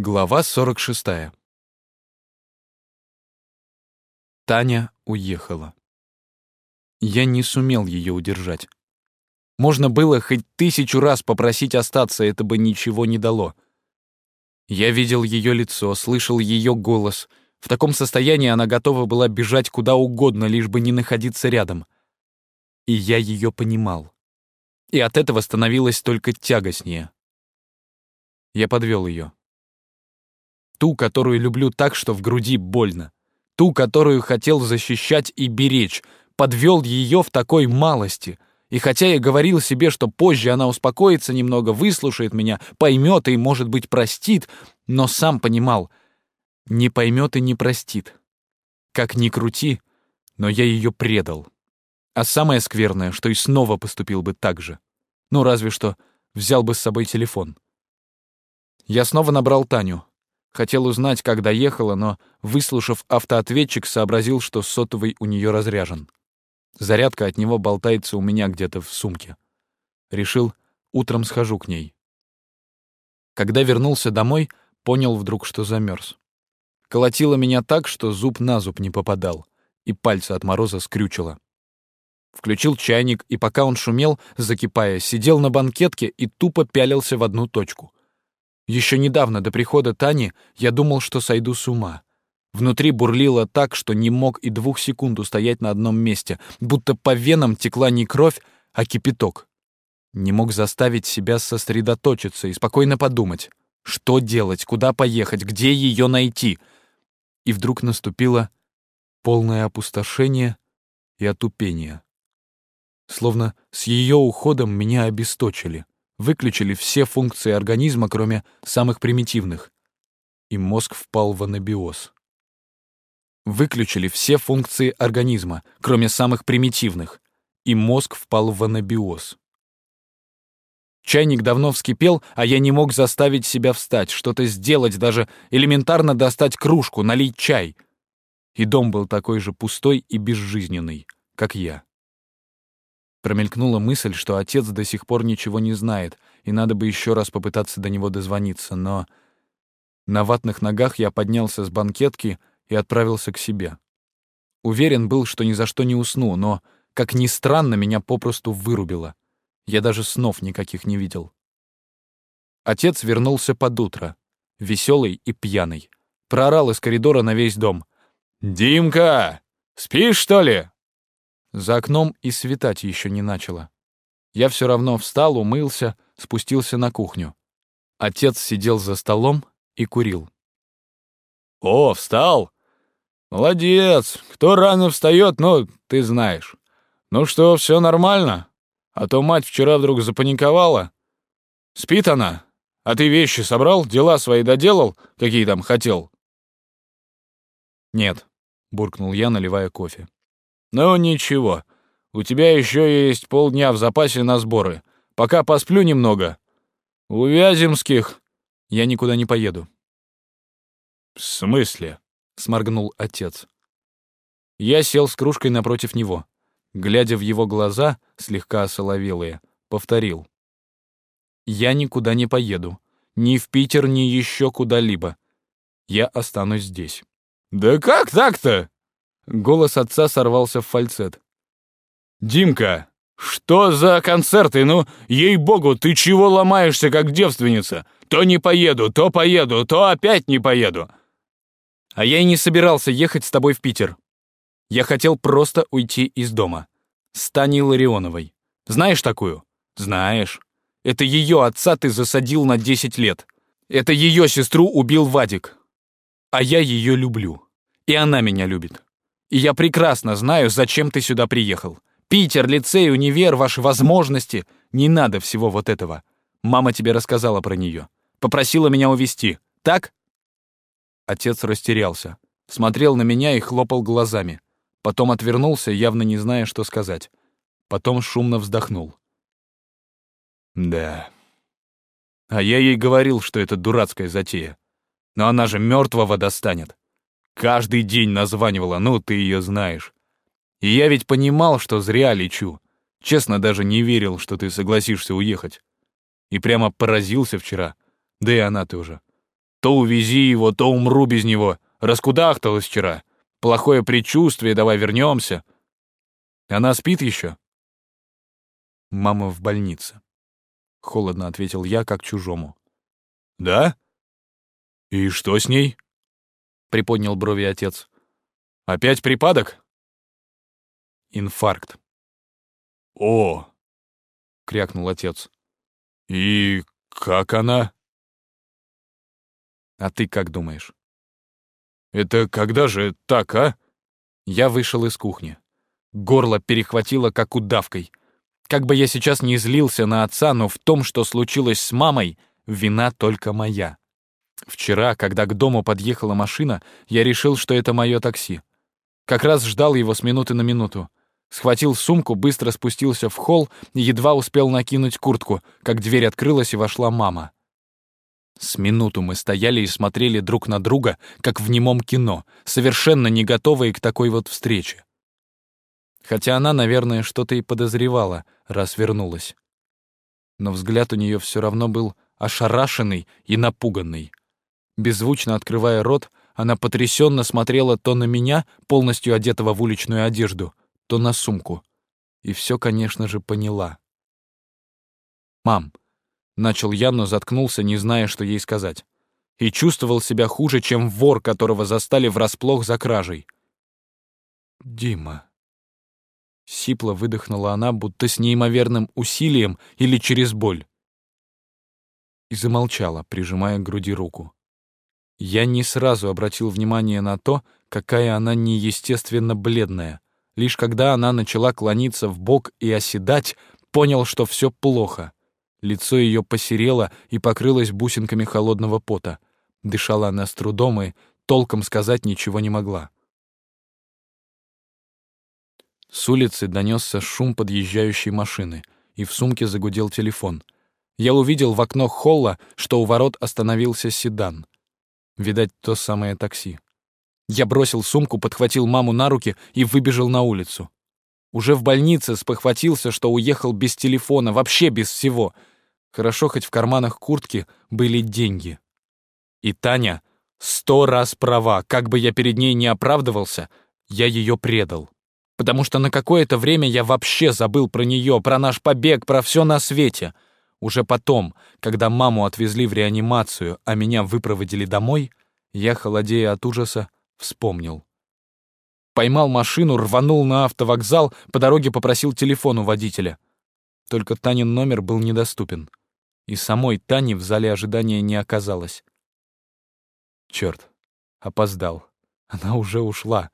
Глава 46. Таня уехала. Я не сумел ее удержать. Можно было хоть тысячу раз попросить остаться, это бы ничего не дало. Я видел ее лицо, слышал ее голос. В таком состоянии она готова была бежать куда угодно, лишь бы не находиться рядом. И я ее понимал. И от этого становилось только тягостнее. Я подвел ее. Ту, которую люблю так, что в груди больно. Ту, которую хотел защищать и беречь. Подвел ее в такой малости. И хотя я говорил себе, что позже она успокоится немного, выслушает меня, поймет и, может быть, простит, но сам понимал, не поймет и не простит. Как ни крути, но я ее предал. А самое скверное, что и снова поступил бы так же. Ну, разве что взял бы с собой телефон. Я снова набрал Таню. Хотел узнать, как доехала, но, выслушав автоответчик, сообразил, что сотовый у нее разряжен. Зарядка от него болтается у меня где-то в сумке. Решил, утром схожу к ней. Когда вернулся домой, понял вдруг, что замерз. Колотило меня так, что зуб на зуб не попадал, и пальцы от мороза скрючило. Включил чайник, и пока он шумел, закипая, сидел на банкетке и тупо пялился в одну точку. Еще недавно, до прихода Тани, я думал, что сойду с ума. Внутри бурлило так, что не мог и двух секунд устоять на одном месте, будто по венам текла не кровь, а кипяток. Не мог заставить себя сосредоточиться и спокойно подумать, что делать, куда поехать, где ее найти. И вдруг наступило полное опустошение и отупение. Словно с ее уходом меня обесточили выключили все функции организма, кроме самых примитивных, и мозг впал в анабиоз. Выключили все функции организма, кроме самых примитивных, и мозг впал в анабиоз. Чайник давно вскипел, а я не мог заставить себя встать, что-то сделать, даже элементарно достать кружку, налить чай. И дом был такой же пустой и безжизненный, как я. Промелькнула мысль, что отец до сих пор ничего не знает, и надо бы еще раз попытаться до него дозвониться, но... На ватных ногах я поднялся с банкетки и отправился к себе. Уверен был, что ни за что не усну, но, как ни странно, меня попросту вырубило. Я даже снов никаких не видел. Отец вернулся под утро, веселый и пьяный. Проорал из коридора на весь дом. «Димка, спишь, что ли?» За окном и светать еще не начало. Я все равно встал, умылся, спустился на кухню. Отец сидел за столом и курил. «О, встал? Молодец! Кто рано встает, ну, ты знаешь. Ну что, все нормально? А то мать вчера вдруг запаниковала. Спит она? А ты вещи собрал, дела свои доделал, какие там хотел?» «Нет», — буркнул я, наливая кофе. «Ну ничего, у тебя еще есть полдня в запасе на сборы. Пока посплю немного. У Вяземских я никуда не поеду». «В смысле?» — сморгнул отец. Я сел с кружкой напротив него. Глядя в его глаза, слегка осоловелые, повторил. «Я никуда не поеду. Ни в Питер, ни еще куда-либо. Я останусь здесь». «Да как так-то?» Голос отца сорвался в фальцет. «Димка, что за концерты? Ну, ей-богу, ты чего ломаешься, как девственница? То не поеду, то поеду, то опять не поеду». «А я и не собирался ехать с тобой в Питер. Я хотел просто уйти из дома. С Таней Ларионовой. Знаешь такую? Знаешь. Это ее отца ты засадил на 10 лет. Это ее сестру убил Вадик. А я ее люблю. И она меня любит. И я прекрасно знаю, зачем ты сюда приехал. Питер, лицей, универ, ваши возможности. Не надо всего вот этого. Мама тебе рассказала про нее. Попросила меня увезти. Так?» Отец растерялся. Смотрел на меня и хлопал глазами. Потом отвернулся, явно не зная, что сказать. Потом шумно вздохнул. «Да. А я ей говорил, что это дурацкая затея. Но она же мертвого достанет. Каждый день названивала, ну, ты ее знаешь. И я ведь понимал, что зря лечу. Честно, даже не верил, что ты согласишься уехать. И прямо поразился вчера. Да и она тоже. То увези его, то умру без него. Раскудахталась вчера. Плохое предчувствие, давай вернемся. Она спит еще? Мама в больнице. Холодно ответил я, как чужому. Да? И что с ней? Приподнял брови отец. Опять припадок? Инфаркт. О! крякнул отец. И как она? А ты как думаешь? Это когда же так, а? Я вышел из кухни. Горло перехватило, как удавкой. Как бы я сейчас не злился на отца, но в том, что случилось с мамой, вина только моя. Вчера, когда к дому подъехала машина, я решил, что это мое такси. Как раз ждал его с минуты на минуту. Схватил сумку, быстро спустился в холл и едва успел накинуть куртку, как дверь открылась и вошла мама. С минуту мы стояли и смотрели друг на друга, как в немом кино, совершенно не готовые к такой вот встрече. Хотя она, наверное, что-то и подозревала, раз вернулась. Но взгляд у нее все равно был ошарашенный и напуганный. Беззвучно открывая рот, она потрясенно смотрела то на меня, полностью одетого в уличную одежду, то на сумку. И все, конечно же, поняла. «Мам, Начал я, но заткнулся, не зная, что ей сказать. И чувствовал себя хуже, чем вор, которого застали врасплох за кражей. «Дима». Сипло выдохнула она, будто с неимоверным усилием или через боль. И замолчала, прижимая к груди руку. Я не сразу обратил внимание на то, какая она неестественно бледная. Лишь когда она начала клониться в бок и оседать, понял, что все плохо. Лицо ее посерело и покрылось бусинками холодного пота. Дышала она с трудом и толком сказать ничего не могла. С улицы донесся шум подъезжающей машины, и в сумке загудел телефон. Я увидел в окно холла, что у ворот остановился седан. Видать, то самое такси. Я бросил сумку, подхватил маму на руки и выбежал на улицу. Уже в больнице спохватился, что уехал без телефона, вообще без всего. Хорошо, хоть в карманах куртки были деньги. И Таня сто раз права, как бы я перед ней не оправдывался, я ее предал. Потому что на какое-то время я вообще забыл про нее, про наш побег, про все на свете. Уже потом, когда маму отвезли в реанимацию, а меня выпроводили домой, я, холодея от ужаса, вспомнил. Поймал машину, рванул на автовокзал, по дороге попросил телефон у водителя. Только Танин номер был недоступен. И самой Тани в зале ожидания не оказалось. Черт, опоздал. Она уже ушла.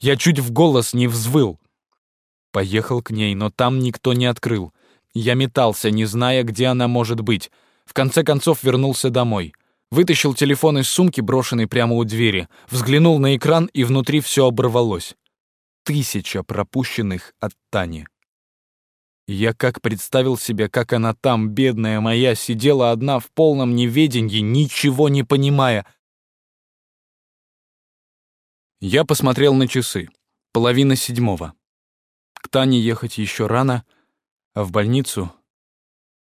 Я чуть в голос не взвыл. Поехал к ней, но там никто не открыл. Я метался, не зная, где она может быть. В конце концов вернулся домой. Вытащил телефон из сумки, брошенной прямо у двери, взглянул на экран, и внутри все оборвалось. Тысяча пропущенных от Тани. Я как представил себе, как она там, бедная моя, сидела одна в полном неведении, ничего не понимая. Я посмотрел на часы. Половина седьмого. К Тане ехать еще рано, а в больницу...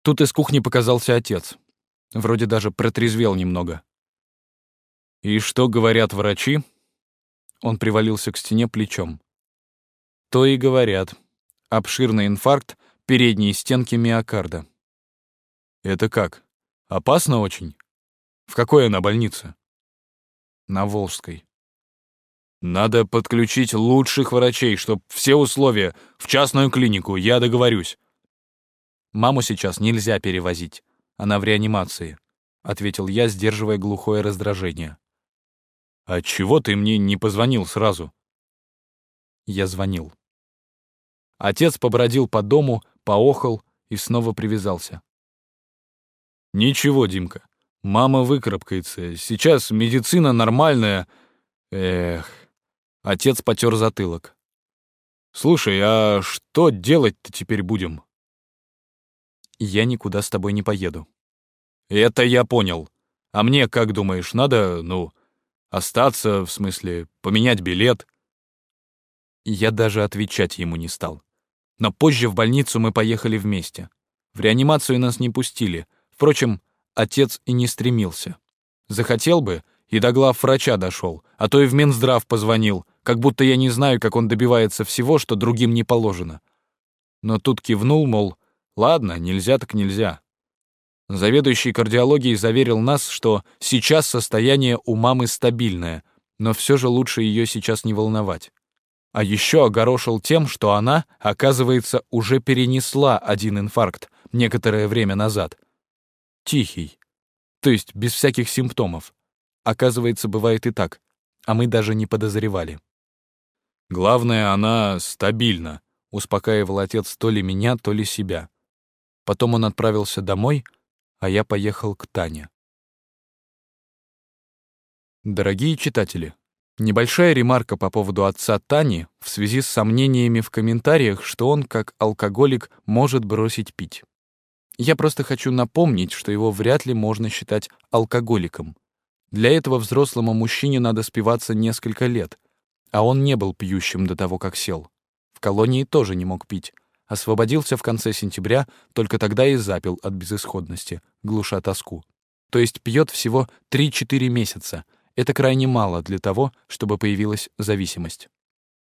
Тут из кухни показался отец. Вроде даже протрезвел немного. «И что говорят врачи?» Он привалился к стене плечом. «То и говорят. Обширный инфаркт передней стенки миокарда». «Это как? Опасно очень? В какой она больнице?» «На Волжской». «Надо подключить лучших врачей, чтоб все условия в частную клинику, я договорюсь». «Маму сейчас нельзя перевозить. Она в реанимации», — ответил я, сдерживая глухое раздражение. «А чего ты мне не позвонил сразу?» Я звонил. Отец побродил по дому, поохал и снова привязался. «Ничего, Димка, мама выкарабкается. Сейчас медицина нормальная. Эх...» Отец потер затылок. «Слушай, а что делать-то теперь будем?» Я никуда с тобой не поеду». «Это я понял. А мне, как думаешь, надо, ну, остаться, в смысле, поменять билет?» Я даже отвечать ему не стал. Но позже в больницу мы поехали вместе. В реанимацию нас не пустили. Впрочем, отец и не стремился. Захотел бы, и до глав врача дошел, а то и в Минздрав позвонил, как будто я не знаю, как он добивается всего, что другим не положено. Но тут кивнул, мол, ладно, нельзя так нельзя. Заведующий кардиологией заверил нас, что сейчас состояние у мамы стабильное, но все же лучше ее сейчас не волновать. А еще огорошил тем, что она, оказывается, уже перенесла один инфаркт некоторое время назад. Тихий, то есть без всяких симптомов. Оказывается, бывает и так, а мы даже не подозревали. Главное, она стабильна, успокаивал отец то ли меня, то ли себя. Потом он отправился домой, а я поехал к Тане. Дорогие читатели, небольшая ремарка по поводу отца Тани в связи с сомнениями в комментариях, что он, как алкоголик, может бросить пить. Я просто хочу напомнить, что его вряд ли можно считать алкоголиком. Для этого взрослому мужчине надо спиваться несколько лет, а он не был пьющим до того, как сел. В колонии тоже не мог пить. Освободился в конце сентября, только тогда и запил от безысходности, глуша тоску. То есть пьет всего 3-4 месяца. Это крайне мало для того, чтобы появилась зависимость.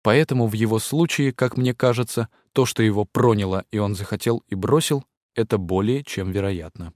Поэтому в его случае, как мне кажется, то, что его проняло и он захотел и бросил, это более чем вероятно.